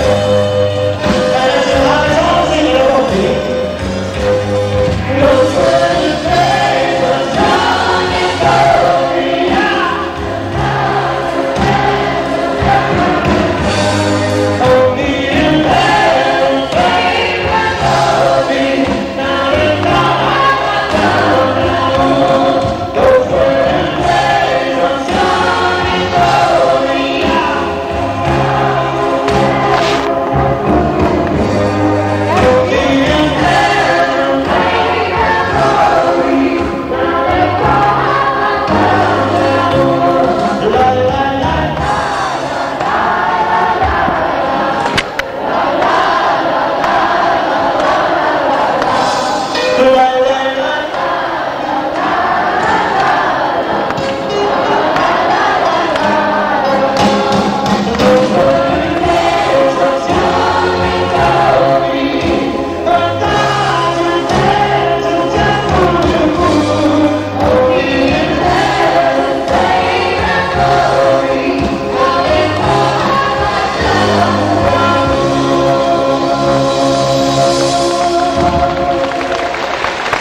Música